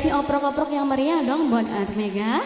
si oprok-oprok yang meriah dong buat Armega.